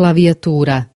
claviatura.